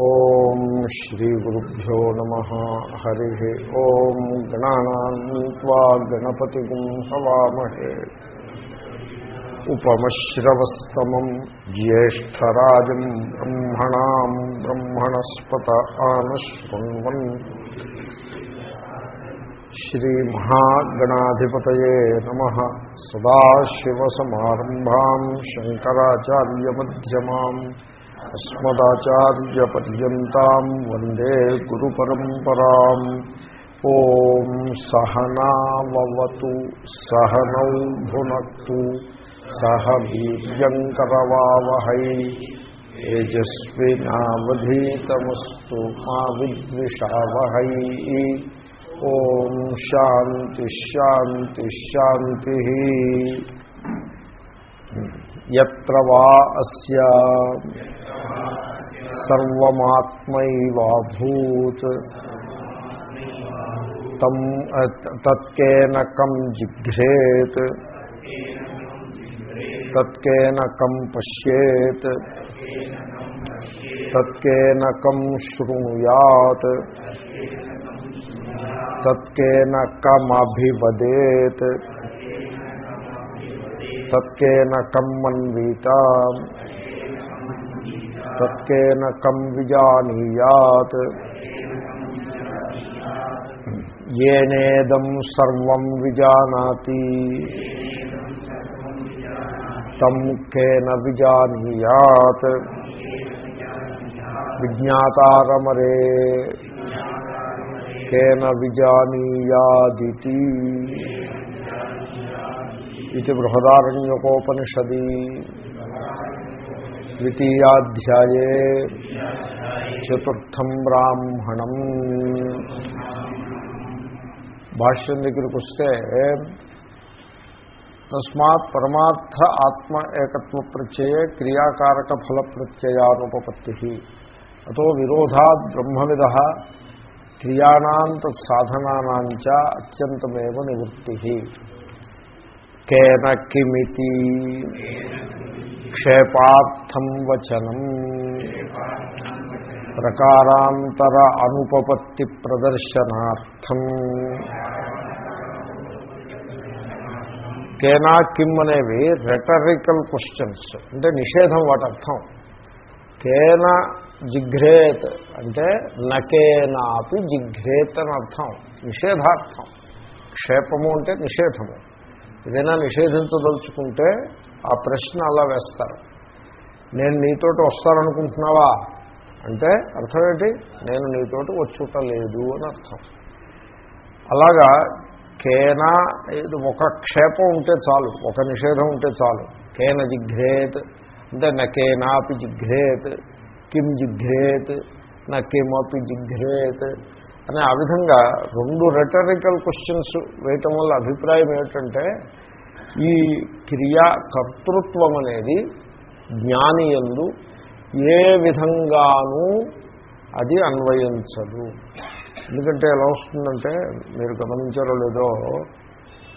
ఓం శ్రీ గురుభ్యో నమ. హరి. ఓం గణానా గణపతి హవామహే ఉపమశ్రవస్తమం జ్యేష్టరాజం బ్రహ్మణా బ్రహ్మణస్పత ఆనశృణ్వన్ శ్రీమహాగణాధిపతయే నమ. శంకరాచార్యమ్యమాం అస్మదాచార్యపర్యంతం వందే గురు పరంపరా ఓం సహనావతు సహనౌ భునక్తు సహ వీర్యంకరవావహై తేజస్వినావధీతమస్తు మా విద్విషావహై ఓం శాంతి శాంతి శాంతి ఎత్ర వా అస్య సర్వమాత్మైవాభూత్. తం తత్కేన కం జిఘ్రేత్. తత్కేన కం పశ్యేత్. తత్కేన కం శృణుయాత్. తత్కేన కమభివదేత్. తత్కేన కం మన్వీత. తత్కేన కం విజానీయాత్ ఏనేదం సర్వం విజానాతి తం కేన విజానీయాత్ విజ్ఞాతారమరే కేన విజానీయాదితి ఇది బృహదారణ్యకోపనిషది ద్వితీయాధ్యాయే చతుర్థం బ్రాహ్మణం భాష్యం దగ్గరికి వస్తే తస్మాత్ పరమార్థ ఆత్మ ఏకత్వ ప్రత్యయ క్రియాకారక ఫల ప్రత్యయానుపపత్తి అతో విరోధాత్ బ్రహ్మవిద క్రియాణం తత్సాధనానాంచ అత్యంతమేవ నివృత్తి కేన కిమితి క్షేపార్థం వచనం. ప్రకారాంతర అనుపపత్తి ప్రదర్శనార్థం. కేనా కిమ్ అనేవి రెటరికల్ క్వశ్చన్స్ అంటే నిషేధం వాటి అర్థం. కేన జిఘ్రేత్ అంటే నకేనాపి జిఘ్రేత్ అని అర్థం. నిషేధార్థం. క్షేపము అంటే నిషేధము. ఏదైనా నిషేధించదలుచుకుంటే ఆ ప్రశ్న అలా వేస్తారు. నేను నీతోటి వస్తాననుకుంటున్నావా అంటే అర్థం ఏంటి? నేను నీతోటి వచ్చుట లేదు అని అర్థం. అలాగా కేనా ఇది ఒక క్షేపం ఉంటే చాలు ఒక నిషేధం ఉంటే చాలు. కేన జిఘ్రేత్ అంటే నకేనాపి జిఘ్రేత్ కిం జిఘ్రేత్ నకేమపి జిఘ్రేత్ అని ఆ విధంగా రెండు రెటరికల్ క్వశ్చన్స్ వేయటం వల్ల అభిప్రాయం ఏమిటంటే ఈ క్రియా కర్తృత్వం అనేది జ్ఞాని ఎందు ఏ విధంగానూ అది అన్వయించదు. ఎందుకంటే ఎలా వస్తుందంటే మీరు గమనించారో లేదో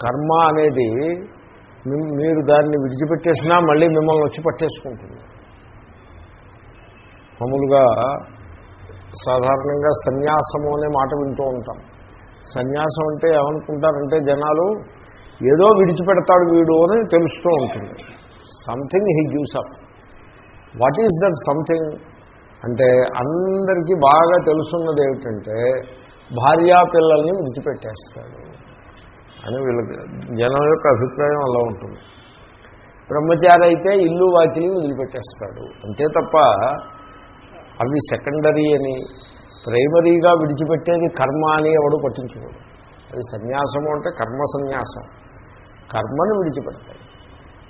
కర్మ అనేది మీరు దాన్ని విడిచిపెట్టేసినా మళ్ళీ మిమ్మల్ని వచ్చి పట్టేసుకుంటుంది. మామూలుగా సాధారణంగా సన్యాసము అనే మాట వింటూ ఉంటాం. సన్యాసం అంటే ఏమనుకుంటారంటే జనాలు ఏదో విడిచిపెడతాడు వీడు అని తెలుస్తూ ఉంటుంది. Something he gives up what is that something అంటే అందరికీ బాగా తెలుసున్నది ఏమిటంటే భార్యా పిల్లల్ని విడిచిపెట్టేస్తాడు అని వీళ్ళకి జనం యొక్క అభిప్రాయం అలా ఉంటుంది. బ్రహ్మచారి అయితే ఇల్లు వాకిలి వదిలిపెట్టేస్తాడు అంతే తప్ప అవి సెకండరీ అని ప్రైమరీగా విడిచిపెట్టేది కర్మ అని ఎవడు పట్టించుకోడు. అది సన్యాసము అంటే కర్మ సన్యాసం. కర్మను విడిచిపెడతాయి.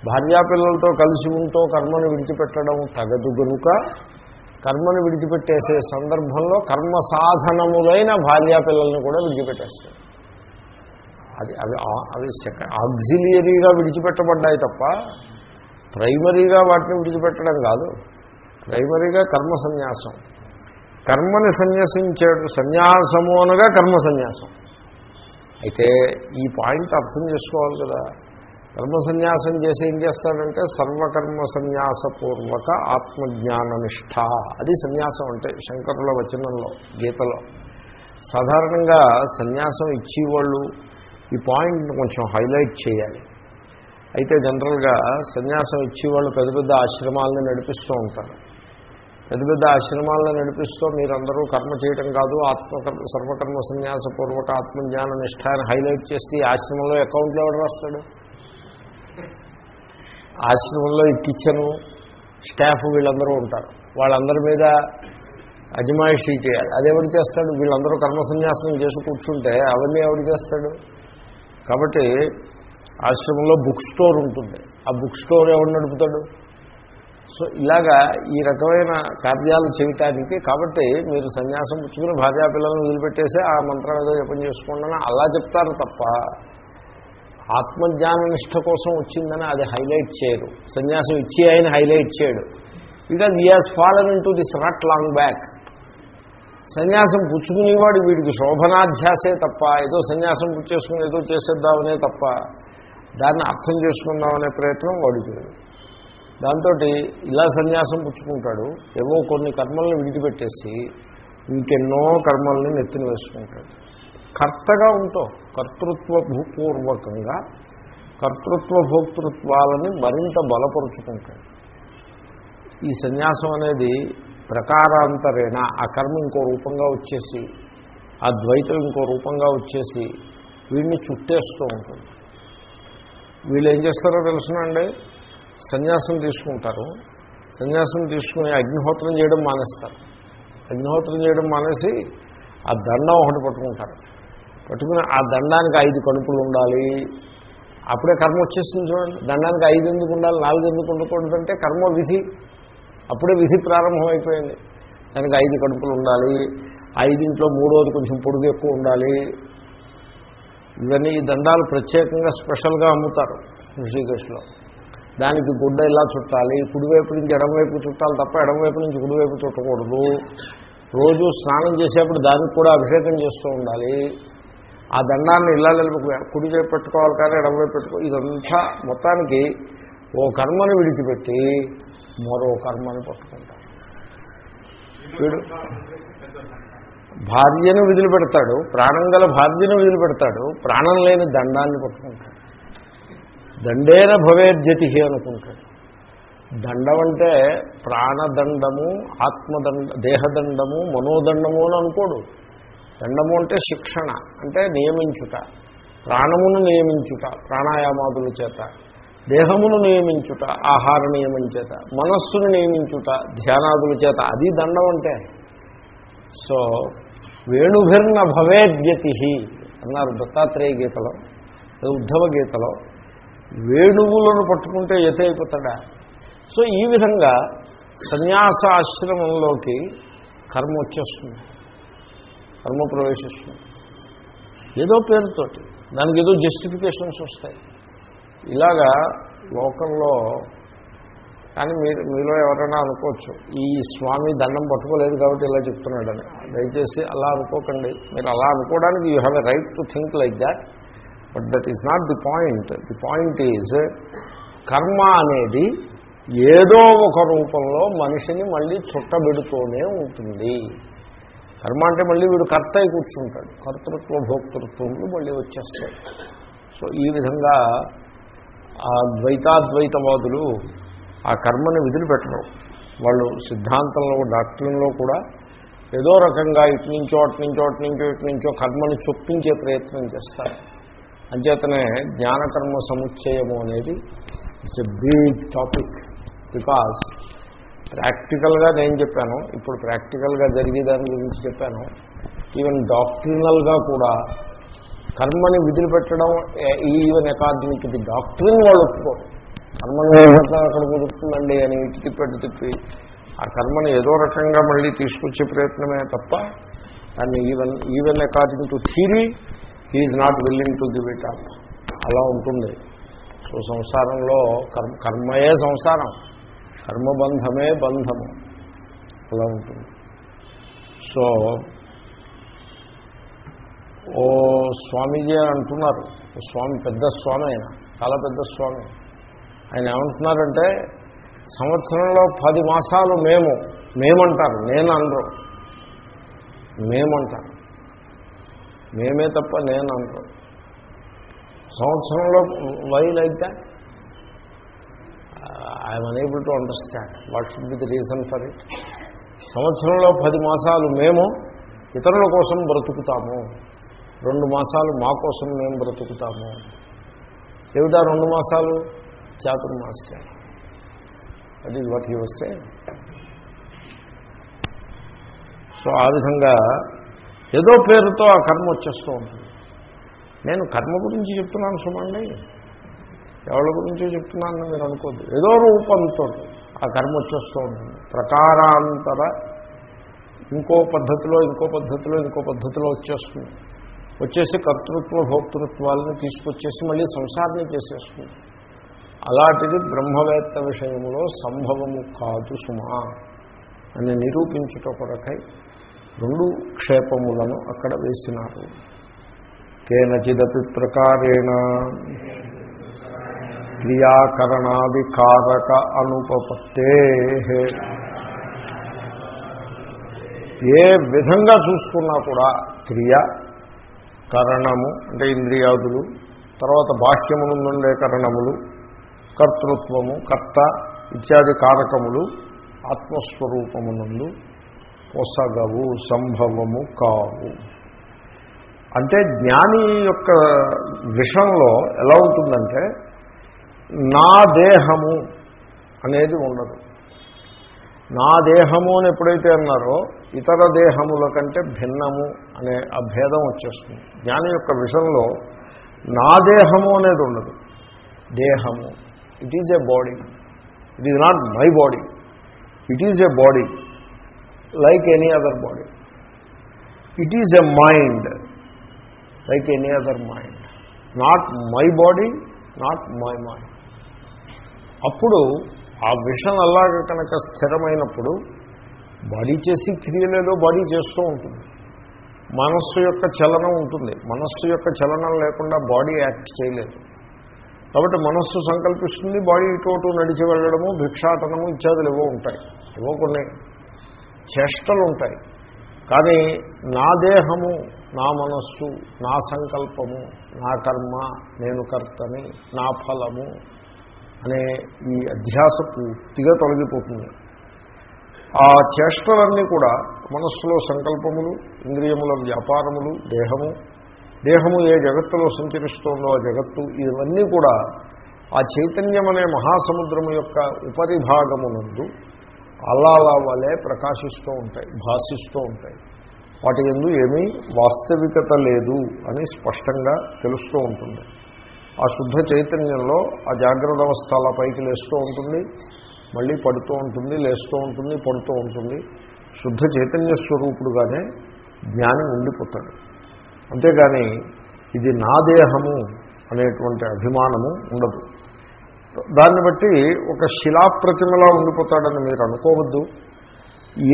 భార్యాపిల్లలతో కలిసి ఉంటూ కర్మను విడిచిపెట్టడం తగదు గనుక కర్మను విడిచిపెట్టేసే సందర్భంలో కర్మ సాధనములైన భార్యాపిల్లల్ని కూడా విడిచిపెట్టేస్తాయి. అది అవి అవి సెక విడిచిపెట్టబడ్డాయి తప్ప ప్రైమరీగా వాటిని విడిచిపెట్టడం కాదు. ప్రైమరీగా కర్మ సన్యాసం. కర్మని సన్యాసించాడు సన్యాసము అనగా కర్మ సన్యాసం. అయితే ఈ పాయింట్ అర్థం చేసుకోవాలి కదా. కర్మ సన్యాసం చేసి ఏం చేస్తాడంటే సర్వకర్మ సన్యాసపూర్వక ఆత్మజ్ఞాననిష్ట అది సన్యాసం అంటే శంకరుల వచనంలో గీతలో. సాధారణంగా సన్యాసం ఇచ్చేవాళ్ళు ఈ పాయింట్ని కొంచెం హైలైట్ చేయాలి. అయితే జనరల్గా సన్యాసం ఇచ్చేవాళ్ళు పెద్ద పెద్ద ఆశ్రమాలను నడిపిస్తూ ఉంటారు. పెద్ద పెద్ద ఆశ్రమాలను నడిపిస్తూ మీరందరూ కర్మ చేయటం కాదు ఆత్మకర్మ సర్వకర్మ సన్యాసపూర్వక ఆత్మజ్ఞాన నిష్టాన్ని హైలైట్ చేస్తే ఆశ్రమంలో అకౌంట్లో ఎవడు రాస్తాడు ఆశ్రమంలో ఈ కిచెను స్టాఫ్ వీళ్ళందరూ ఉంటారు. వాళ్ళందరి మీద అజమాయిషీ చేయాలి. అదెవడు చేస్తాడు? వీళ్ళందరూ కర్మ సన్యాసం చేసి కూర్చుంటే అవన్నీ ఎవడు చేస్తాడు? కాబట్టి ఆశ్రమంలో బుక్ స్టోర్ ఉంటుంది. ఆ బుక్ స్టోర్ ఎవడు నడుపుతాడు? సో ఇలాగా ఈ రకమైన కార్యాలు చేయటానికి కాబట్టి మీరు సన్యాసం పుచ్చుకుని భార్యాపిల్లలను వదిలిపెట్టేసి ఆ మంత్రం ఏదో జపం చేసుకోండి అలా చెప్తారు తప్ప ఆత్మజ్ఞాన నిష్ట కోసం వచ్చిందని అది హైలైట్ చేయరు. సన్యాసం ఇచ్చి ఆయన హైలైట్ చేయడు. Because he has fallen into this not long back సన్యాసం పుచ్చుకునేవాడు వీడికి శోభనాధ్యాసే తప్ప ఏదో సన్యాసం పుచ్చేసుకుని ఏదో చేసేద్దామనే తప్ప దాన్ని అర్థం చేసుకుందామనే ప్రయత్నం వాడు చేయడు. దాంతో ఇలా సన్యాసం పుచ్చుకుంటాడు. ఏవో కొన్ని కర్మల్ని విడిచిపెట్టేసి ఇంకెన్నో కర్మల్ని నెత్తిన వేసుకుంటాడు. కర్తగా ఉంటావు కర్తృత్వ భూపూర్వకంగా కర్తృత్వ భోక్తృత్వాలని మరింత బలపరుచుకుంటాడు. ఈ సన్యాసం అనేది ప్రకారాంతరేణ ఆ కర్మ ఇంకో రూపంగా వచ్చేసి ఆ ద్వైతం ఇంకో రూపంగా వచ్చేసి వీడిని చుట్టేస్తూ ఉంటుంది. వీళ్ళు ఏం చేస్తారో తెలుసునండి? సన్యాసం తీసుకుంటారు. సన్యాసం తీసుకుని అగ్నిహోత్రం చేయడం మానేస్తారు. అగ్నిహోత్రం చేయడం మానేసి ఆ దండం ఒకటి పట్టుకుంటారు. పట్టుకుని ఆ దండానికి ఐదు కడుపులు ఉండాలి. అప్పుడే కర్మ వచ్చేస్తుంది చూడండి. దండానికి ఐదు ఎందుకు ఉండాలి? నాలుగు ఎందుకు ఉండకూడదు అంటే కర్మ విధి. అప్పుడే విధి ప్రారంభమైపోయింది. దానికి ఐదు కడుపులు ఉండాలి. ఐదింట్లో మూడోది కొంచెం పొడుగు ఎక్కువ ఉండాలి. ఇవన్నీ ఈ దండాలు ప్రత్యేకంగా స్పెషల్గా అమ్ముతారు ఋషికేశ్లో దానికి గుడ్డ ఇలా చుట్టాలి కుడివైపు నుంచి ఎడమవైపు చుట్టాలి తప్ప ఎడమవైపు నుంచి కుడివైపు చుట్టకూడదు. రోజు స్నానం చేసేప్పుడు దానికి కూడా అభిషేకం చేస్తూ ఉండాలి. ఆ దండాన్ని ఇలా కుడి వైపు పెట్టుకోవాలి కానీ ఎడమవైపు పెట్టుకో ఇదంతా మొత్తానికి ఓ కర్మను విడిచిపెట్టి మరో కర్మను పట్టుకుంటాడు. వీడు భార్యను విధులు పెడతాడు ప్రాణం గల భార్యను విధులు పెడతాడు ప్రాణం లేని దండాన్ని పట్టుకుంటాడు. దండేన భవేద్యతి అనుకుంటాడు. దండం అంటే ప్రాణదండము ఆత్మదండ దేహదండము మనోదండము అని అనుకోడు. దండము అంటే శిక్షణ అంటే నియమించుట. ప్రాణమును నియమించుట ప్రాణాయామాదుల చేత. దేహమును నియమించుట ఆహార నియమం చేత. మనస్సును నియమించుట ధ్యానాదుల చేత. అది దండం అంటే. సో వేణుభిర్న భవేద్యతి అన్నారు దత్తాత్రేయ గీతలో ఉద్ధవ గీతలో. వేణువులను పట్టుకుంటే ఎత అయిపోతాడా సో ఈ విధంగా సన్యాస ఆశ్రమంలోకి కర్మ వచ్చేస్తుంది. కర్మ ప్రవేశిస్తుంది. ఏదో పేరుతోటి. దానికి ఏదో జస్టిఫికేషన్స్ వస్తాయి. ఇలాగా లోకంలో కానీ మీరు మీలో ఎవరైనా అనుకోవచ్చు ఈ స్వామి దండం పట్టుకోలేదు కాబట్టి ఇలా చెప్తున్నాడని. దయచేసి అలా అనుకోకండి. మీరు అలా అనుకోవడానికి you have a right to think like that. But that is not the point the point is కర్మ అనేది ఏదో ఒక రూపంలో మనిషిని మళ్ళీ చుట్టబెడుతూనే ఉంటుంది. కర్మ అంటే మళ్ళీ వీడు కర్త అయి కూర్చుంటాడు. కర్తృత్వ భోక్తృత్వములు మళ్ళీ వచ్చేస్తాయి. సో ఈ విధంగా ఆ ద్వైతాద్వైతవాదులు ఆ కర్మని విధులు వాళ్ళు సిద్ధాంతంలో డాక్టర్లో కూడా ఏదో రకంగా ఇటు నుంచో అటు నుంచో అటు నుంచో ఇటు నుంచో కర్మని చొప్పించే ప్రయత్నం చేస్తారు. అంచేతనే జ్ఞానకర్మ సముచ్చయము అనేది it's a big topic because ప్రాక్టికల్గా నేను చెప్పాను ఇప్పుడు ప్రాక్టికల్గా జరిగేదాని గురించి చెప్పాను. ఈవెన్ డాక్టరినల్గా కూడా కర్మని విధులు పెట్టడం even according to the doctrine వాళ్ళు ఒప్పుకోరు. కర్మని అక్కడ కుదురుతుందండి అని ఇటు తిప్పి తిప్పి ఆ కర్మని ఏదో రకంగా మళ్ళీ తీసుకొచ్చే ప్రయత్నమే తప్ప దాన్ని even even according to theory he is not willing to give it up అలా ఉంటుంది. సో సంసారంలో కర్మ కర్మయే సంసారం. కర్మబంధమే బంధము. అలా ఉంటుంది. సో ఓ స్వామీజీ అని అంటున్నారు. స్వామి పెద్ద స్వామి ఆయన. చాలా పెద్ద స్వామి. ఆయన ఏమంటున్నారంటే సంవత్సరంలో పది మాసాలు మేము మేమంటారు. నేను అనరు. మేమంటారు. మేమే తప్ప నేను అనరు సంవత్సరంలో why like that I'm unable to understand what should be the reason for it సంవత్సరంలో పది మాసాలు మేము ఇతరుల కోసం బ్రతుకుతాము. రెండు మాసాలు మా కోసం మేము బ్రతుకుతాము. ఏమిటా రెండు మాసాలు? చాతుర్మాస్యం. అది వాట్ హీ వస్తే సో ఆ విధంగా ఏదో పేరుతో ఆ కర్మ వచ్చేస్తూ ఉంటుంది. నేను కర్మ గురించి చెప్తున్నాను సుమండి. ఎవరి గురించో చెప్తున్నానని మీరు అనుకోద్దు. ఏదో రూపంతో ఆ కర్మ వచ్చేస్తూ ఉంటుంది. ప్రకారాంతర ఇంకో పద్ధతిలో ఇంకో పద్ధతిలో ఇంకో పద్ధతిలో వచ్చేస్తుంది. వచ్చేసి కర్తృత్వ భోక్తృత్వాలను తీసుకొచ్చేసి మళ్ళీ సంసారాన్ని చేసేస్తుంది. అలాంటిది బ్రహ్మవేత్త విషయంలో సంభవము కాదు సుమా అని నిరూపించుట కొరకై రెండు క్షేపములను అక్కడ వేసినారు. కేనచిదపి ప్రకారేణ క్రియాకరణాది కారక అనుపపత్తే. ఏ విధంగా చూసుకున్నా కూడా క్రియ కరణము అంటే ఇంద్రియాదులు తర్వాత బాహ్యమునుండే కరణములు కర్తృత్వము కర్త ఇత్యాది కారకములు ఆత్మస్వరూపమునందు పొసగవు సంభవము కావు. అంటే జ్ఞాని యొక్క విషయంలో ఎలా ఉంటుందంటే నా దేహము అనేది ఉండదు. నా దేహము అని ఎప్పుడైతే అన్నారో ఇతర దేహముల కంటే భిన్నము అనే ఆ భేదం వచ్చేస్తుంది. జ్ఞాని యొక్క విషయంలో నా దేహము అనేది ఉండదు. దేహము. It is a body it is not my body it is a body like any other body it is a mind like any other mind not my body not my mind అప్పుడు ఆ విషం అలాగ కనుక స్థిరమైనప్పుడు body చేసి క్రియలేదో body చేస్తూ ఉంటుంది. మనస్సు యొక్క చలనం ఉంటుంది. మనస్సు యొక్క చలనం లేకుండా బాడీ యాక్ట్ చేయలేదు. కాబట్టి మనస్సు సంకల్పిస్తుంది బాడీ ఇటు నడిచి వెళ్ళడము భిక్షాటనము ఇత్యాదులు ఏవో ఉంటాయి. ఏవో కొన్ని చేష్టలు ఉంటాయి కానీ నా దేహము నా మనస్సు నా సంకల్పము నా కర్మ నేను కర్తని నా ఫలము అనే ఈ అధ్యాస పూర్తిగా తొలగిపోతుంది. ఆ చేష్టలన్నీ కూడా మనస్సులో సంకల్పములు ఇంద్రియముల వ్యాపారములు దేహము. దేహము ఏ జగత్తులో సంచరిస్తుందో ఆ జగత్తు ఇవన్నీ కూడా ఆ చైతన్యం అనే మహాసముద్రము యొక్క ఉపరిభాగమునందు అల్లాల వలె ప్రకాశిస్తూ ఉంటాయి భాషిస్తూ ఉంటాయి. వాటి ఎందు ఏమీ వాస్తవికత లేదు అని స్పష్టంగా తెలుస్తూ ఉంటుంది. ఆ శుద్ధ చైతన్యంలో ఆ జాగ్రత్త అవస్థ అలా పైకి లేస్తూ ఉంటుంది మళ్ళీ పడుతూ ఉంటుంది లేస్తూ ఉంటుంది పడుతూ ఉంటుంది. శుద్ధ చైతన్య స్వరూపుడుగానే జ్ఞాని ఉండిపోతాడు. అంతేగాని ఇది నా దేహము అనేటువంటి అభిమానము ఉండదు. దాన్ని బట్టి ఒక శిలాప్రతిమలా ఉండిపోతాడని మీరు అనుకోవద్దు.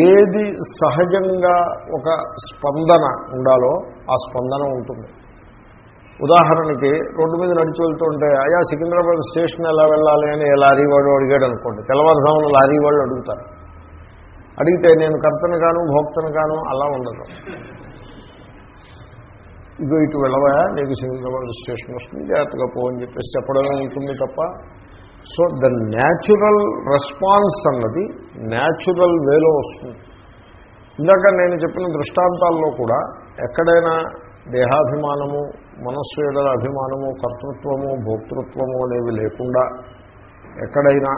ఏది సహజంగా ఒక స్పందన ఉండాలో ఆ స్పందన ఉంటుంది. ఉదాహరణకి రోడ్డు మీద నడిచి వెళ్తుంటే అయా సికింద్రాబాద్ స్టేషన్ ఎలా వెళ్ళాలి? అని లారీ వాడు అడిగాడు అనుకోండి. తెల్లవారుజామున లారీ వాళ్ళు అడుగుతారు. అడిగితే నేను కర్తను కాను భోక్తను కాను అలా ఉండదు. ఇగో ఇటు వెళ్ళవా? నీకు సికింద్రాబాద్ స్టేషన్ వస్తుంది జాగ్రత్తగా పో అని చెప్పేసి చెప్పడమే ఉంటుంది తప్ప సో ద న్యాచురల్ రెస్పాన్స్ అన్నది న్యాచురల్ వేలో వస్తుంది. ఇందాక నేను చెప్పిన దృష్టాంతాల్లో కూడా ఎక్కడైనా దేహాభిమానము మనస్సు ఎడల అభిమానము కర్తృత్వము భోక్తృత్వము అనేవి లేకుండా ఎక్కడైనా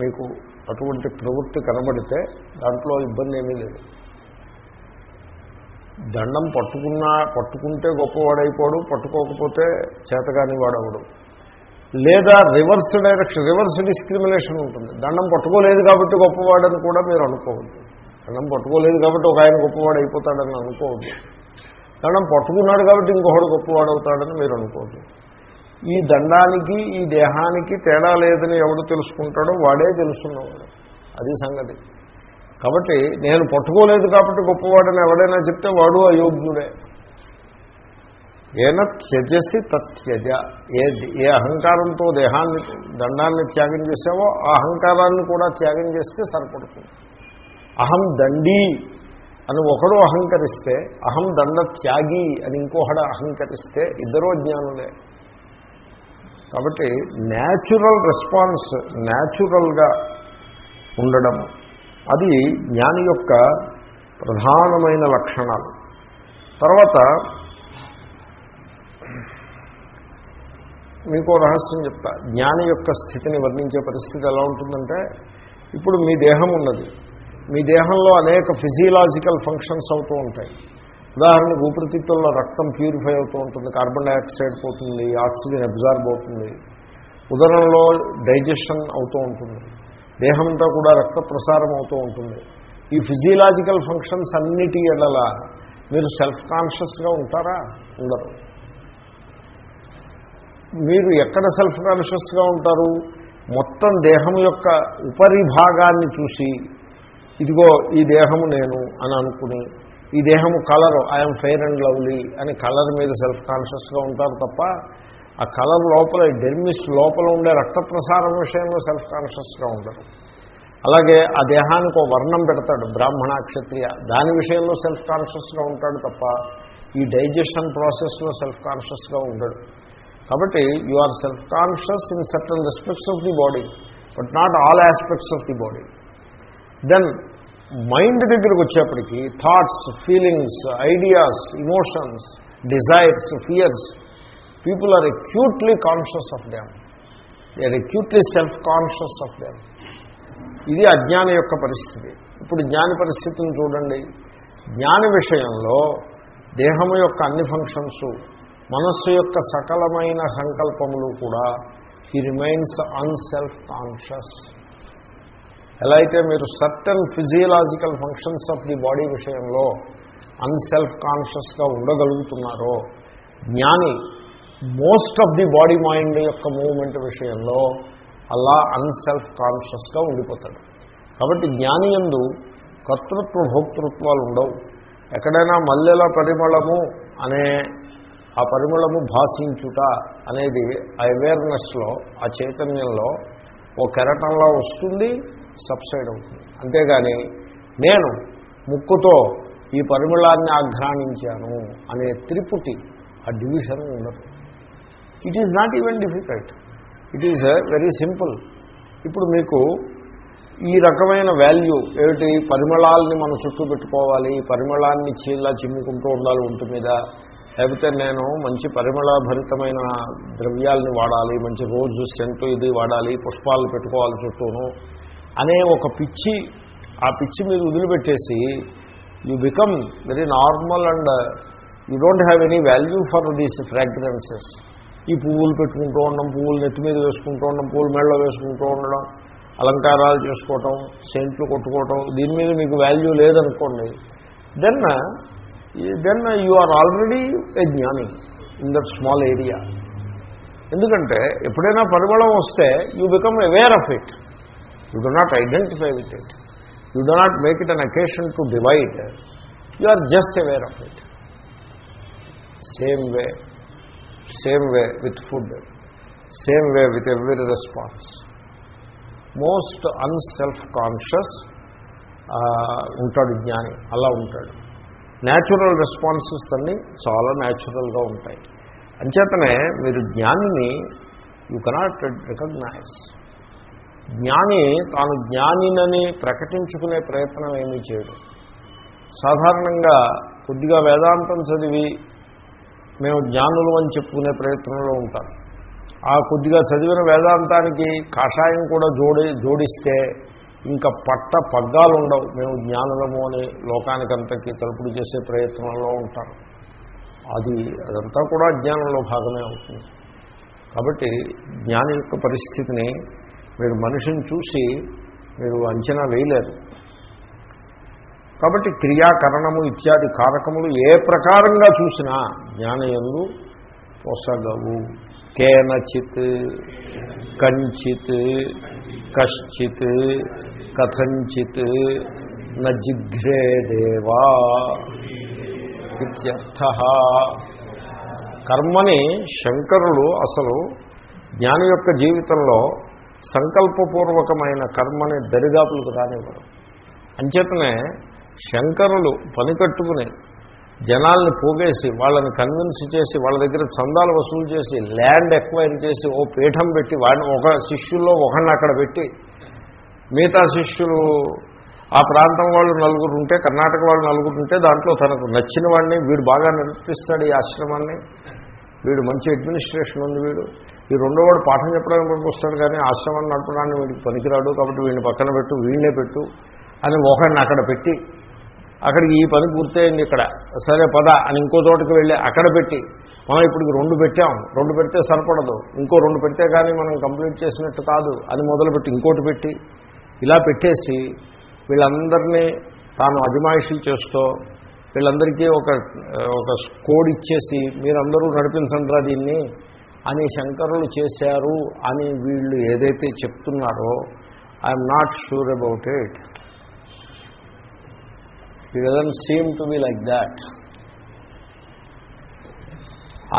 మీకు అటువంటి ప్రవృత్తి కనబడితే దాంట్లో ఇబ్బంది ఏమీ లేదు. దండం పట్టుకున్నా పట్టుకుంటే గొప్పవాడైపోడు పట్టుకోకపోతే చేతగాని వాడవడు లేదా రివర్స్ డైరెక్షన్ రివర్స్ డిస్క్రిమినేషన్ ఉంటుంది. దండం పట్టుకోలేదు కాబట్టి గొప్పవాడని కూడా మీరు అనుకోవద్దు. దండం పట్టుకోలేదు కాబట్టి ఒక ఆయన గొప్పవాడు అయిపోతాడని అనుకోవద్దు. దండం పట్టుకున్నాడు కాబట్టి ఇంకొకడు గొప్పవాడు అవుతాడని మీరు అనుకోవద్దు. ఈ దండానికి ఈ దేహానికి తేడా లేదని ఎవడు తెలుసుకుంటాడో వాడే తెలుసున్నవాడు. అది సంగతి. కాబట్టి నేను పట్టుకోలేదు కాబట్టి గొప్పవాడని ఎవడైనా చెప్తే వాడు అయోగ్యుడే. ఏన త్యజసి తత్యజ. ఏ ఏ అహంకారంతో దేహాన్ని దండాన్ని త్యాగం చేసావో ఆ అహంకారాన్ని కూడా త్యాగం చేస్తే సరిపడుతుంది. అహం దండీ అని ఒకడు అహంకరిస్తే అహం దండ త్యాగి అని ఇంకొకడు అహంకరిస్తే ఇద్దరూ జ్ఞానులే కాబట్టి న్యాచురల్ రెస్పాన్స్ న్యాచురల్గా ఉండడం అది జ్ఞాని యొక్క ప్రధానమైన లక్షణాలు. తర్వాత మీకు రహస్యం చెప్తా. జ్ఞాని యొక్క స్థితిని వర్ణించే పరిస్థితి ఎలా ఉంటుందంటే ఇప్పుడు మీ దేహం ఉన్నది. మీ దేహంలో అనేక ఫిజియలాజికల్ ఫంక్షన్స్ అవుతూ ఉంటాయి. ఉదాహరణకు ఊపిరితిత్తుల్లో రక్తం ప్యూరిఫై అవుతూ ఉంటుంది కార్బన్ డైఆక్సైడ్ పోతుంది ఆక్సిజన్ అబ్జార్బ్ అవుతుంది. ఉదరంలో డైజెషన్ అవుతూ ఉంటుంది. దేహమంతా కూడా రక్త ప్రసారం అవుతూ ఉంటుంది. ఈ ఫిజియలాజికల్ ఫంక్షన్స్ అన్నిటి ఎడల మీరు సెల్ఫ్ కాన్షియస్గా ఉంటారా? ఉండరు. మీరు ఎక్కడ సెల్ఫ్ కాన్షియస్గా ఉంటారు? మొత్తం దేహం యొక్క ఉపరిభాగాన్ని చూసి ఇదిగో ఈ దేహము నేను అని అనుకుని ఈ దేహము colour I'm fair and lovely అని కలర్ మీద సెల్ఫ్ కాన్షియస్గా ఉంటారు తప్ప ఆ కలర్ లోపల డెర్మిస్ లోపల ఉండే రక్త ప్రసారం విషయంలో సెల్ఫ్ కాన్షియస్గా ఉండరు. అలాగే ఆ దేహానికి ఒక వర్ణం పెడతాడు బ్రాహ్మణ క్షత్రియ. దాని విషయంలో సెల్ఫ్ కాన్షియస్గా ఉంటాడు తప్ప ఈ డైజెషన్ ప్రాసెస్లో సెల్ఫ్ కాన్షియస్గా ఉండడు. కాబట్టి you are self conscious in certain respects of the body but not all aspects of the body then mind దగ్గరికి వచ్చేప్పటికీ thoughts feelings ideas emotions desires fears people are acutely conscious of them they are acutely self conscious of them ఇది అజ్ఞాన యొక్క పరిస్థితి. ఇప్పుడు జ్ఞాని పరిస్థితిని చూడండి. జ్ఞాని విషయంలో దేహము యొక్క అన్ని ఫంక్షన్స్ మనస్సు యొక్క సకలమైన సంకల్పములు కూడా హీ రిమైన్స్ అన్సెల్ఫ్ కాన్షియస్ ఎలా అయితే మీరు certain physiological functions of the body విషయంలో అన్సెల్ఫ్ కాన్షియస్గా ఉండగలుగుతున్నారో జ్ఞాని most of the body mind యొక్క మూవ్మెంట్ విషయంలో అలా అన్సెల్ఫ్ కాన్షియస్గా ఉండిపోతాడు. కాబట్టి జ్ఞాని ఎందు కర్తృత్వ భోక్తృత్వాలు ఉండవు. ఎక్కడైనా మల్లెల పరిమళము అనే ఆ పరిమళము భాషించుట అనేది అవేర్నెస్లో ఆ చైతన్యంలో ఓ కెరటంలో వస్తుంది సబ్సైడ్ అవుతుంది. అంతేగాని నేను ముక్కుతో ఈ పరిమళాన్ని ఆఘ్రానించాను అనే త్రిపుటి ఆ డివిజన్ ఉండదు. It is not even difficult it is very simple ఇప్పుడు మీకు ఈ రకమైన వాల్యూ ఏమిటి? పరిమళాలని మనం చుట్టూ పెట్టుకోవాలి పరిమళాన్ని చీల్లా చిమ్ముకుంటూ ఉండాలి ఒంటి మీద. లేకపోతే నేను మంచి పరిమళభరితమైన ద్రవ్యాలని వాడాలి మంచి రోజు సెంటు ఇది వాడాలి పుష్పాలు పెట్టుకోవాలి చుట్టూను అనే ఒక పిచ్చి ఆ పిచ్చి మీరు వదిలిపెట్టేసి you become very normal and you don't have any value for these fragrances ఈ పువ్వులు పెట్టుకుంటూ ఉండడం పువ్వులు నెత్తి మీద వేసుకుంటూ ఉండడం పువ్వులు మెళ్ళ వేసుకుంటూ ఉండడం అలంకారాలు చేసుకోవటం సెంట్లు కొట్టుకోవటం దీని మీద మీకు వాల్యూ లేదనుకోండి then then you are already a జ్ఞాని ఇన్ దట్ స్మాల్ ఏరియా ఎందుకంటే ఎప్పుడైనా పరిమళం వస్తే you become aware of it you do not identify with it you do not make it an occasion to divide you are just aware of it same way same way with food same way with every response most unself conscious ఉంటాడు జ్ఞాని. అలా ఉంటాడు. Natural responses అన్నీ చాలా న్యాచురల్గా ఉంటాయి. అంచేతనే మీరు జ్ఞానిని యూ కెనాట్ రికగ్నైజ్ జ్ఞాని తాను జ్ఞానినని ప్రకటించుకునే ప్రయత్నం ఏమీ చేయడు. సాధారణంగా కొద్దిగా వేదాంతం చదివి మేము జ్ఞానులు అని చెప్పుకునే ప్రయత్నంలో ఉంటారు ఆ కొద్దిగా చదివిన వేదాంతానికి కాషాయం కూడా జోడి జోడిస్తే ఇంకా పట్ట పగ్గాలు ఉండవు. మేము జ్ఞానులము అనే లోకానికంతకీ తలుపుడు చేసే ప్రయత్నంలో ఉంటారు. అది అదంతా కూడా అజ్ఞానంలో భాగమే అవుతుంది. కాబట్టి జ్ఞాని యొక్క పరిస్థితిని మీరు మనిషిని చూసి మీరు అంచనా వేయలేరు. కాబట్టి క్రియాకరణము ఇత్యాది కారకములు ఏ ప్రకారంగా చూసినా జ్ఞానయందు పొసగవు. కేనచిత్ కంచిత్ కశ్చిత్ కథంచిత్ నజిఘ్రేదేవా ఇత్యర్థ. కర్మని శంకరుడు అసలు జ్ఞాని యొక్క జీవితంలో సంకల్పపూర్వకమైన కర్మని దరిదాపులకు రానివ్వరు. అంచేతనే శంకరులు పని కట్టుకుని జనాల్ని పోగేసి వాళ్ళని కన్విన్స్ చేసి వాళ్ళ దగ్గర చందాలు వసూలు చేసి ల్యాండ్ ఎక్వైర్ చేసి ఓ పీఠం పెట్టి వాడిని ఒక శిష్యుల్లో ఒకరిని అక్కడ పెట్టి మిగతా శిష్యులు ఆ ప్రాంతం వాళ్ళు నలుగురు ఉంటే కర్ణాటక వాళ్ళు నలుగురు ఉంటే దాంట్లో తనకు నచ్చిన వాడిని వీడు బాగా నడిపిస్తాడు ఈ ఆశ్రమాన్ని. వీడు మంచి అడ్మినిస్ట్రేషన్ ఉంది వీడు. ఈ రెండో వాడు పాఠం చెప్పడానికి పనికొస్తాడు కానీ ఆశ్రమాన్ని నడపడానికి వీడికి పనికిరాడు కాబట్టి వీడిని పక్కన పెట్టు వీళ్ళే పెట్టు అని ఒకరిని అక్కడ పెట్టి అక్కడికి ఈ పని పూర్తయింది ఇక్కడ. సరే పద అని ఇంకో చోటకి వెళ్ళి అక్కడ పెట్టి మనం ఇప్పటికి రెండు పెట్టాం. రెండు పెడితే సరిపడదు. ఇంకో రెండు పెడితే కానీ మనం కంప్లీట్ చేసినట్టు కాదు అని మొదలుపెట్టి ఇంకోటి పెట్టి ఇలా పెట్టేసి వీళ్ళందరినీ తాను అజమాయిషీ చేస్తూ వీళ్ళందరికీ ఒక ఒక కోడ్ ఇచ్చేసి మీరందరూ నడిపించండిరా దీన్ని అని శంకరులు చేశారు అని వీళ్ళు ఏదైతే చెప్తున్నారో I'm not sure about it it doesn't seem to be like that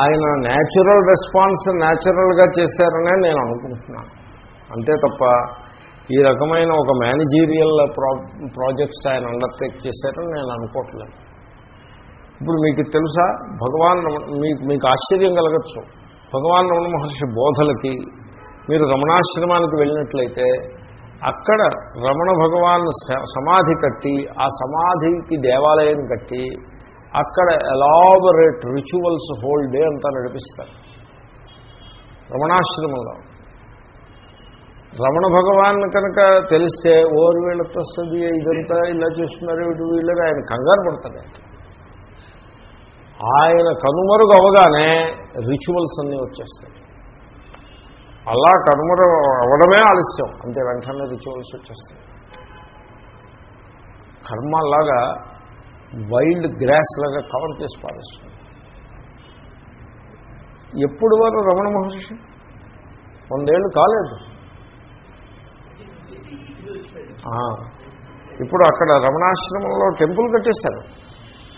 ఆయన న్యాచురల్ రెస్పాన్స్ న్యాచురల్గా చేశారనే నేను అనుకుంటున్నాను. అంతే తప్ప ఈ రకమైన ఒక మేనేజీరియల్ ప్రా ప్రాజెక్ట్స్ ఆయన అండర్టేక్ చేశారని నేను అనుకోవట్లేదు. ఇప్పుడు మీకు తెలుసా భగవాన్ మీకు మీకు ఆశ్చర్యం కలగచ్చు. భగవాన్ రమణ మహర్షి బోధలకి మీరు రమణాశ్రమానికి వెళ్ళినట్లయితే అక్కడ రమణ భగవాన్ స- సమాధి కట్టి ఆ సమాధికి దేవాలయం కట్టి అక్కడ ఎలాబరేట్ రిచువల్స్ హోల్ డే అంతా నడిపిస్తారు. రమణాశ్రమంలో. రమణ భగవాన్ కనుక తెలిస్తే ఓరు వీళ్ళతో వస్తుంది ఇదంతా ఇలా చేస్తున్నారు ఇటు వీళ్ళని ఆయన కంగారు పడతాడు. ఆయన కనుమరుగు అవగానే రిచువల్స్ అన్నీ వచ్చేస్తాయి. అలా కనుమరు అవడమే ఆలస్యం. అంతే వెంటనే రిచువల్స్ వచ్చేస్తాయి. కర్మ లాగా వైల్డ్ గ్రాస్ లాగా కవర్ చేసి పారేస్తుంది. ఎప్పుడు వారు రమణ మహర్షి? వందేళ్ళు కాలేదు. ఇప్పుడు అక్కడ రమణాశ్రమంలో టెంపుల్ కట్టేశారు.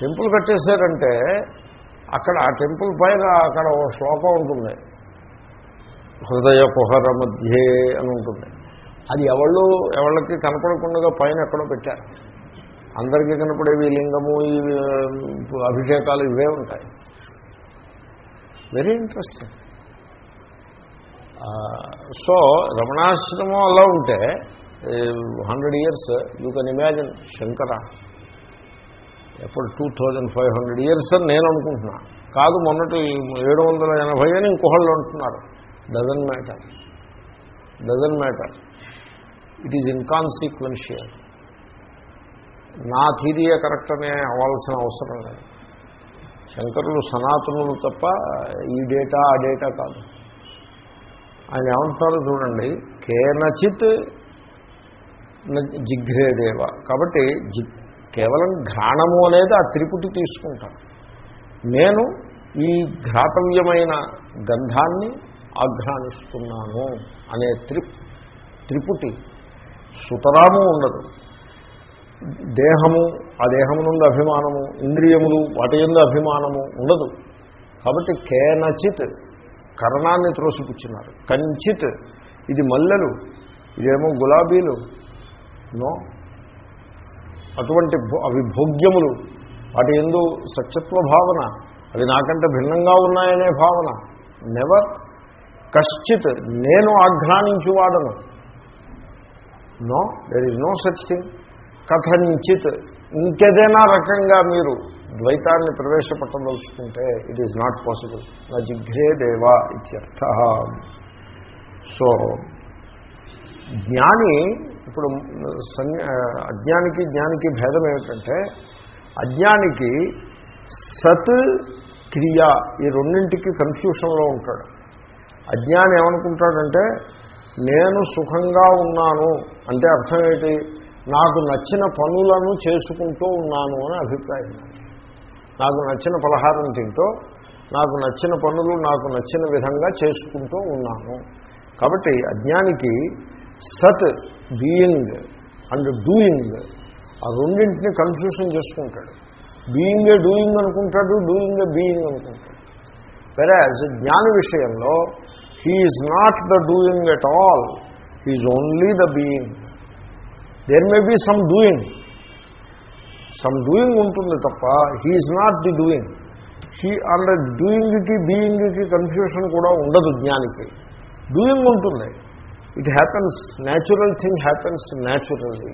టెంపుల్ కట్టేశారంటే అక్కడ ఆ టెంపుల్ పైన అక్కడ ఓ శ్లోకం ఉంటుంది. హృదయ కుహర మధ్యే అని ఉంటుంది. అది ఎవళ్ళు ఎవళ్ళకి కనపడకుండా పైన ఎక్కడో పెట్టారు. అందరికీ కనపడేవి లింగము ఈ అభిషేకాలు ఇవే ఉంటాయి. వెరీ ఇంట్రెస్టింగ్ సో రమణాశ్రమం అలా ఉంటే hundred years you can imagine Shankara. ఎప్పుడు two thousand five hundred years అని నేను అనుకుంటున్నా. కాదు మొన్నటి ఏడు వందల ఎనభై అని ఇంకొకళ్ళు అంటున్నారు. Doesn't matter doesn't matter it is inconsequential నా థీరియే కరెక్ట్ అనే అవ్వాల్సిన అవసరం లేదు. శంకరులు సనాతనులు తప్ప ఈ డేటా ఆ డేటా కాదు. ఆయన ఏమంటున్నారో చూడండి. కేనచిత్ జిఘ్రేదేవ. కాబట్టి జి కేవలం ఘ్రాణము అనేది ఆ త్రిపుటి తీసుకుంటాను నేను ఈ ఘాతవ్యమైన గంధాన్ని ఆఘ్రానిస్తున్నాను అనే త్రిప్ త్రిపుటి సుతరాము ఉండదు. దేహము ఆ దేహము నుండి అభిమానము ఇంద్రియములు వాటి ఎందు అభిమానము ఉండదు. కాబట్టి కేనచిత్ కరణాన్ని త్రోసిపుచ్చినారు. కంచిత్ ఇది మల్లెలు ఇదేమో గులాబీలు నో? అటువంటి భో- అవి భోగ్యములు. వాటి ఎందు సత్యత్వ భావన. అవి నాకంటే భిన్నంగా ఉన్నాయనే భావన. నెవర్ కశ్చిత్ నేను ఆఘ్రానించువాడను no there is no such thing కథంచిత్. ఇంకేదైనా రకంగా మీరు ద్వైతాన్ని ప్రవేశపెట్టదలుచుకుంటే ఇట్ ఈజ్ నాట్ పాసిబుల్ నా జిఘ్రే దేవా ఇత్యర్థ. సో జ్ఞాని ఇప్పుడు అజ్ఞానికి జ్ఞానికి భేదం ఏమిటంటే అజ్ఞానికి సత్ క్రియ ఈ రెండింటికి కన్ఫ్యూషన్లో ఉంటాడు. అజ్ఞాని ఏమనుకుంటాడంటే నేను సుఖంగా ఉన్నాను. అంటే అర్థం ఏంటి నాకు నచ్చిన పనులను చేసుకుంటూ ఉన్నాను అని అభిప్రాయం. నాకు నచ్చిన పలహారం తింటూ నాకు నచ్చిన పనులు నాకు నచ్చిన విధంగా చేసుకుంటూ ఉన్నాను. కాబట్టి అజ్ఞానికి సత్ బీయింగ్ అండ్ డూయింగ్ ఆ రెండింటిని కన్ఫ్యూషన్ చేసుకుంటాడు. బీయింగే డూయింగ్ అనుకుంటాడు డూయింగే బీయింగ్ అనుకుంటాడు. వెరాజ్ జ్ఞాని విషయంలో he is not the doing at all he is only the being there may be some doing some doing ఉంటుంది తప్ప he is not the doing he and డూయింగ్కి బీయింగ్కి కన్ఫ్యూషన్ కూడా ఉండదు జ్ఞానికి డూయింగ్ ఉంటుంది it happens natural thing happens naturally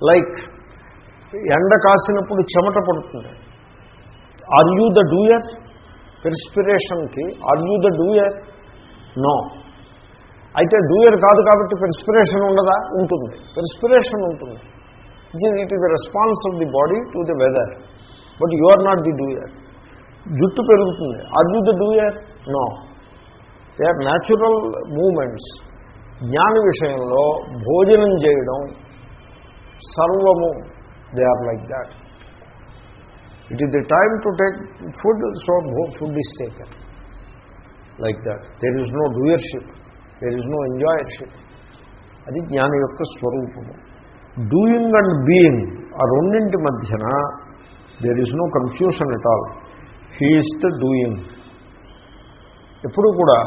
like ఎండ కాసినప్పుడు చెమట పడుతుంది. Are you the doer పెర్స్పిరేషన్కి are you the doer no. అయితే డూయర్ కాదు కాబట్టి పెర్స్పిరేషన్ ఉండదా ఉంటుంది. పెర్స్పిరేషన్ ఉంటుంది. It is it is the response of the body to the weather but you are not the doer జుట్టు పెరుగుతుంది. Are you the doer no they are natural movements జ్ఞాన విషయంలో భోజనం చేయడం సర్వము. They are like that it is the time to take food so food is taken like that there is no doership there is no enjoyership అది జ్ఞాని యొక్క స్వరూపము. Doing and being ఆ రెండింటి మధ్యన there is no confusion at all he is the doing ఎప్పుడు కూడా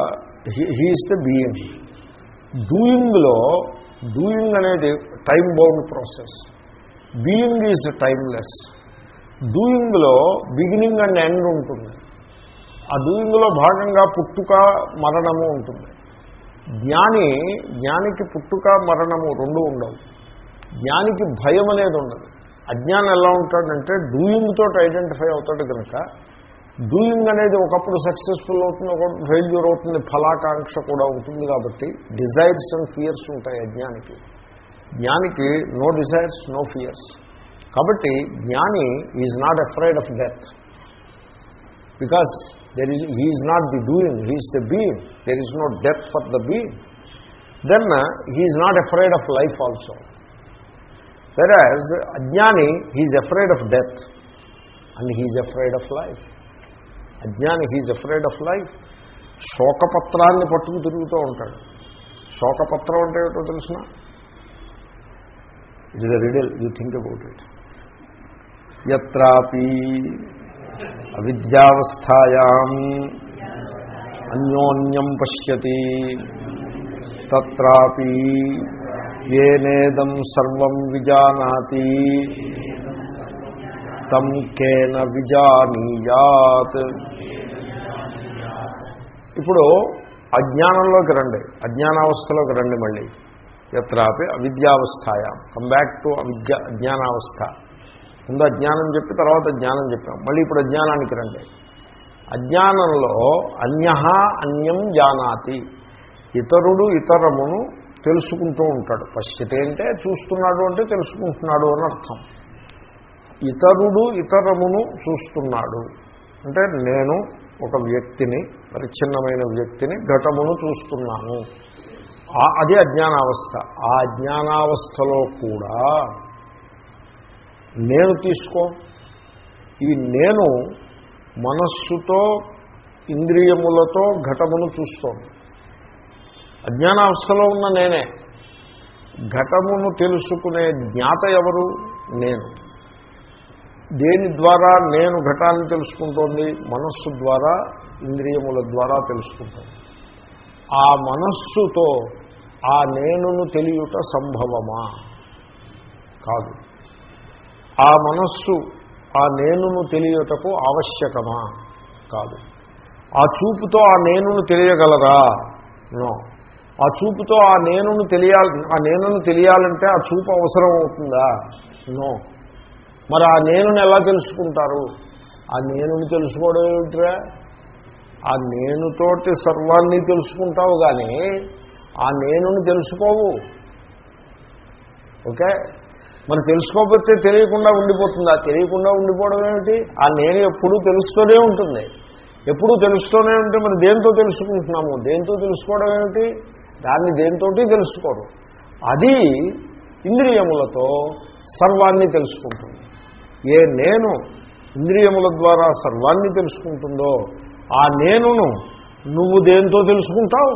he's the being డూయింగ్లో డూయింగ్ అనేది time bound process being is timeless డూయింగ్లో beginning and end ఉంటుంది. ఆ డూయింగ్లో భాగంగా పుట్టుక మరణము ఉంటుంది. జ్ఞాని జ్ఞానికి పుట్టుక మరణము రెండు ఉండవు. జ్ఞానికి భయం అనేది ఉండదు. అజ్ఞానం ఎలా ఉంటాడంటే డూయింగ్ తోటి ఐడెంటిఫై అవుతాడు కనుక డూయింగ్ అనేది ఒకప్పుడు సక్సెస్ఫుల్ అవుతుంది ఒకప్పుడు ఫెయిల్యూర్ అవుతుంది ఫలాకాంక్ష కూడా ఉంటుంది కాబట్టి డిజైర్స్ అండ్ ఫియర్స్ ఉంటాయి అజ్ఞానికి. జ్ఞానికి నో డిజైర్స్ నో ఫియర్స్. కాబట్టి జ్ఞాని is not afraid of death. because there is he's not the doing he's the being there is no death for the being then he's not afraid of life also whereas అజ్ఞాని he's afraid of death and he's afraid of life అజ్ఞాని he's afraid of life శోకపత్రాన్ని పట్టుకు తిరుగుతూ ఉంటాడు శోకపత్రం అంటే ఏమిటో తెలిసిన it is a riddle you think about it ఎత్రాపి అవిద్యావస్థాయాం అన్యోన్యం పశ్యతి తత్రాపి ఏనేదం సర్వం విజానాతి తం కేన విజానీయాత్. ఇప్పుడు అజ్ఞానంలోకి రండి అజ్ఞానావస్థలోకి రండి మళ్ళీ. ఎత్రాపి అవిద్యావస్థాయా. కమ్ బ్యాక్ టు అవిద్య అజ్ఞానావస్థ. ముందు అజ్ఞానం చెప్పి తర్వాత జ్ఞానం చెప్పాం. మళ్ళీ ఇప్పుడు అజ్ఞానానికి రండి. అజ్ఞానంలో అన్య అన్యం జానాతి. ఇతరుడు ఇతరమును తెలుసుకుంటూ ఉంటాడు. పశ్చితే అంటే చూస్తున్నాడు అంటే తెలుసుకుంటున్నాడు అని అర్థం. ఇతరుడు ఇతరమును చూస్తున్నాడు. అంటే నేను ఒక వ్యక్తిని పరిచ్ఛిన్నమైన వ్యక్తిని ఘటమును చూస్తున్నాను. అది అజ్ఞానావస్థ. ఆ అజ్ఞానావస్థలో కూడా నేను తీసుకో. ఇవి నేను మనస్సుతో ఇంద్రియములతో ఘటమును చూస్తోంది. అజ్ఞానావస్థలో ఉన్న నేనే. ఘటమును తెలుసుకునే జ్ఞాత ఎవరు? నేను. దేని ద్వారా నేను ఘటాన్ని తెలుసుకుంటోంది? మనస్సు ద్వారా ఇంద్రియముల ద్వారా తెలుసుకుంటోంది. ఆ మనస్సుతో ఆ నేనును తెలియట సంభవమా? కాదు. ఆ మనస్సు ఆ నేనును తెలియటకు ఆవశ్యకమా? కాదు. ఆ చూపుతో ఆ నేనును తెలియగలరా నో. ఆ చూపుతో ఆ నేనును తెలియాలి ఆ నేనును తెలియాలంటే ఆ చూపు అవసరం అవుతుందా నో. మరి ఆ నేనుని ఎలా తెలుసుకుంటారు? ఆ నేనుని తెలుసుకోవడం ఏమిట్రా? ఆ నేనుతోటి సర్వాన్ని తెలుసుకుంటావు కానీ ఆ నేనుని తెలుసుకోవు. ఓకే? మనం తెలుసుకోకపోతే తెలియకుండా ఉండిపోతుందా? తెలియకుండా ఉండిపోవడం ఏమిటి? ఆ నేను ఎప్పుడూ తెలుస్తూనే ఉంటుంది. ఎప్పుడూ తెలుస్తూనే ఉంటే మనం దేంతో తెలుసుకుంటున్నాము? దేంతో తెలుసుకోవడం ఏమిటి? దాన్ని దేంతోటి తెలుసుకోరు. అది ఇంద్రియములతో సర్వాన్ని తెలుసుకుంటుంది. ఏ నేను ఇంద్రియముల ద్వారా సర్వాన్ని తెలుసుకుంటుందో ఆ నేనును నువ్వు దేంతో తెలుసుకుంటావు?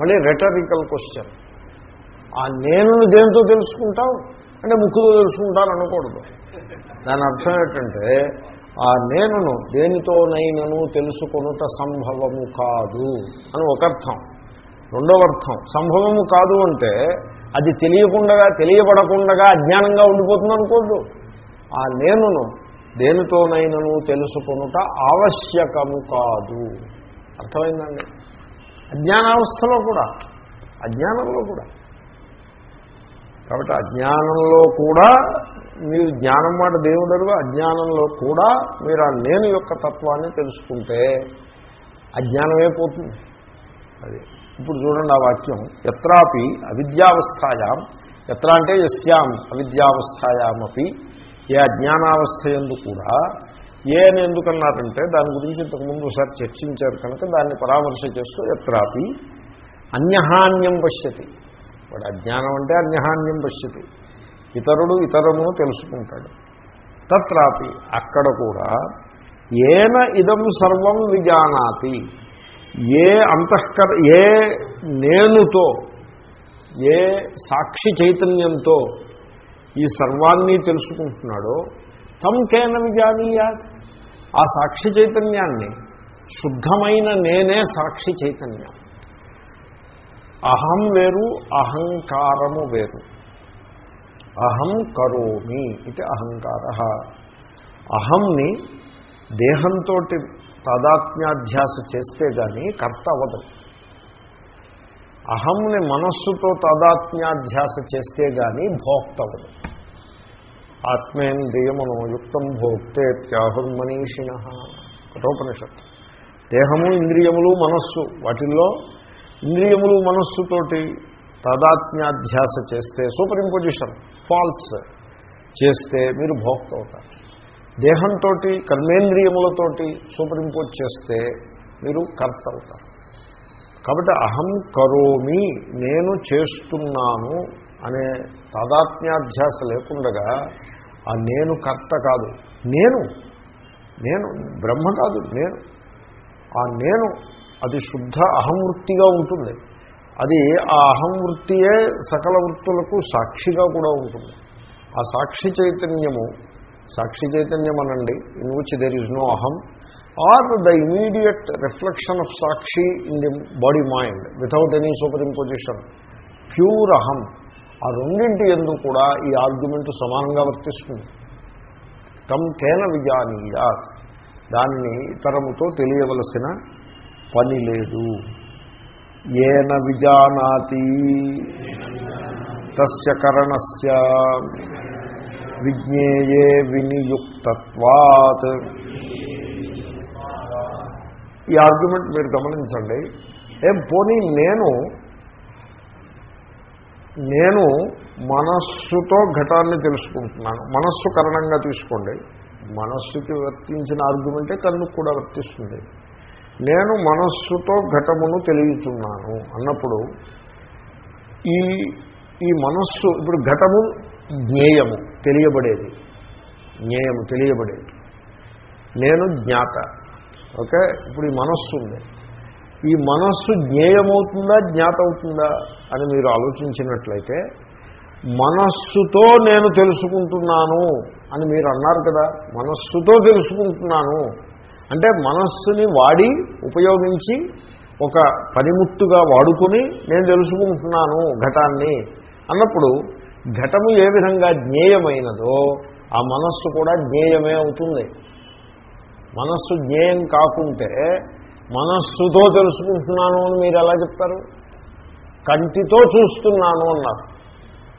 మళ్ళీ రెటరికల్ క్వశ్చన్ ఆ నేనును దేంతో తెలుసుకుంటావు అంటే ముక్కుతో తెలుసుకుంటాను అనకూడదు దాని అర్థం ఏంటంటే ఆ నేనును దేనితోనైనను తెలుసుకొనుట సంభవము కాదు అని ఒక అర్థం. రెండవ అర్థం సంభవము కాదు అంటే అది తెలియకుండా తెలియబడకుండా అజ్ఞానంగా ఉండిపోతుంది అనుకోద్దు ఆ నేనును దేనితోనైనను తెలుసుకొనుట ఆవశ్యకము కాదు. అర్థమైందండి? అజ్ఞానావస్థలో కూడా అజ్ఞానంలో కూడా. కాబట్టి అజ్ఞానంలో కూడా మీరు జ్ఞానం మాట దేవుడరుగా అజ్ఞానంలో కూడా మీరు ఆ నేను యొక్క తత్వాన్ని తెలుసుకుంటే అజ్ఞానమే పోతుంది. అది ఇప్పుడు చూడండి ఆ వాక్యం. ఎత్రాపి అవిద్యావస్థాయాం. ఎత్ర అంటే యస్యాం అవిద్యావస్థాయామపి. ఏ అజ్ఞానావస్థ ఎందు కూడా ఏ అని ఎందుకన్నారంటే దాని గురించి ఇంతకుముందు ఒకసారి చర్చించారు కనుక దాన్ని పరామర్శ చేస్తూ ఎత్రాపి అన్యహాన్యం పశ్యతి. వాడు అజ్ఞానం అంటే అన్యహాన్యం పశ్యతి. ఇతరుడు ఇతరమును తెలుసుకుంటాడు. తత్రాపి అక్కడ కూడా ఏన ఇదం సర్వం విజానాతి. ఏ అంతఃకర ఏ నేనుతో ఏ సాక్షి చైతన్యంతో ఈ సర్వాన్ని తెలుసుకుంటున్నాడో తమ్ కేన విజానీయాత్. ఆ సాక్షి చైతన్యాన్ని శుద్ధమైన నేనే సాక్షి చైతన్యం. అహం వేరు అహంకారము వేరు. అహం కరోమి ఇది అహంకార. అహంని దేహంతో తాదాత్మ్యాధ్యాస చేస్తే కానీ కర్త అవదు అహంని మనస్సుతో తాదాత్మ్యాధ్యాస చేస్తే కానీ భోక్త అవ్వదు. ఆత్మేంద్రియమనో యుక్తం భోక్తే త్యాహుర్మనీషిణ. కఠోపనిషత్తు. దేహము ఇంద్రియములు మనస్సు వాటిల్లో ఇంద్రియములు మనస్సుతోటి తాదాత్మ్యాధ్యాస చేస్తే సూపర్ ఇంపోజిషన్ ఫాల్స్ చేస్తే మీరు భోక్త అవుతారు దేహంతో కర్మేంద్రియములతోటి సూపర్ ఇంపోజ్ చేస్తే మీరు కర్త అవుతారు కాబట్టి అహం కరోమి నేను చేస్తున్నాను అనే తాదాత్మ్యాధ్యాస లేకుండగా ఆ నేను కర్త కాదు. నేను నేను బ్రహ్మ కాదు నేను. ఆ నేను అది శుద్ధ అహంవృత్తిగా ఉంటుంది. అది ఆ అహంవృత్తియే సకల వృత్తులకు సాక్షిగా కూడా ఉంటుంది. ఆ సాక్షి చైతన్యము సాక్షి చైతన్యం అనండి in which there is no అహం are the immediate reflection of Sakshi in the body mind without any superimposition pure అహం ఆ రెండింటి ఎందు కూడా ఈ ఆర్గ్యుమెంట్ సమానంగా వర్తిస్తుంది. తమ్ కేన విజానీయ దానిని ఇతరముతో తెలియవలసిన పని లేదు. ఏన విజానాతి. తస్య కరణస్య. విజ్ఞేయే వినియుక్తత్వాత్. ఈ ఆర్గ్యుమెంట్ మీరు గమనించండి. ఏం పోనీ నేను నేను మనస్సుతో ఘటాన్ని తెలుసుకుంటున్నాను. మనస్సు కరణంగా తీసుకోండి. మనస్సుకి వర్తించిన ఆర్గ్యుమెంటే కన్నుకు కూడా వర్తిస్తుంది. నేను మనస్సుతో ఘటమును తెలియచున్నాను అన్నప్పుడు ఈ ఈ మనస్సు ఇప్పుడు ఘటము జ్ఞేయము తెలియబడేది. జ్ఞేయము తెలియబడేది. నేను జ్ఞాత. ఓకే? ఇప్పుడు ఈ మనస్సు ఉంది. ఈ మనస్సు జ్ఞేయమవుతుందా జ్ఞాత అవుతుందా అని మీరు ఆలోచించినట్లయితే మనస్సుతో నేను తెలుసుకుంటున్నాను అని మీరు అన్నారు కదా మనస్సుతో తెలుసుకుంటున్నాను అంటే మనస్సుని వాడి ఉపయోగించి ఒక పనిముట్టుగా వాడుకుని నేను తెలుసుకుంటున్నాను ఘటాన్ని అన్నప్పుడు ఘటము ఏ విధంగా జ్ఞేయమైనదో ఆ మనస్సు కూడా జ్ఞేయమే అవుతుంది. మనస్సు జ్ఞేయం కాకుంటే మనస్సుతో తెలుసుకుంటున్నాను అని మీరు ఎలా చెప్తారు? కంటితో చూస్తున్నాను అన్నారు.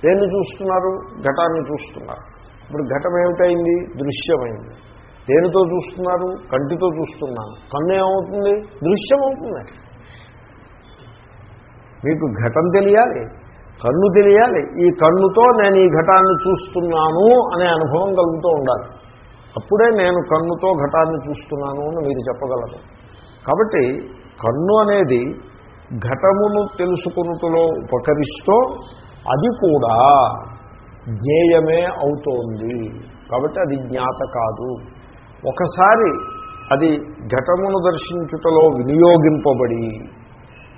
దేన్ని చూస్తున్నారు? ఘటాన్ని చూస్తున్నారు. ఇప్పుడు ఘటం ఏమిటైంది దృశ్యమైంది. దేనితో చూస్తున్నారు? కంటితో చూస్తున్నాను. కన్ను ఏమవుతుంది దృశ్యం అవుతుంది. మీకు ఘటం తెలియాలి. కన్ను తెలియాలి. ఈ కన్నుతో నేను ఈ ఘటాన్ని చూస్తున్నాను అనే అనుభవం కలుగుతూ ఉండాలి. అప్పుడే నేను కన్నుతో ఘటాన్ని చూస్తున్నాను అని మీరు చెప్పగలరు. కాబట్టి కన్ను అనేది ఘటమును తెలుసుకున్నట్లో ఉపకరిస్తూ అది కూడా జ్ఞేయమే అవుతోంది. కాబట్టి అది జ్ఞాత కాదు. ఒకసారి అది ఘటమును దర్శించుటలో వినియోగింపబడి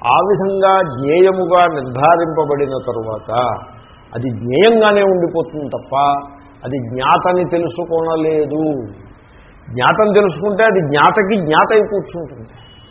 ఆ విధంగా జ్ఞేయముగా నిర్ధారింపబడిన తరువాత అది జ్ఞేయంగానే ఉండిపోతుంది తప్ప అది జ్ఞాతని తెలుసుకోనలేదు. జ్ఞాతం తెలుసుకుంటే అది జ్ఞాతకి జ్ఞాత అయి కూర్చుంటుంది.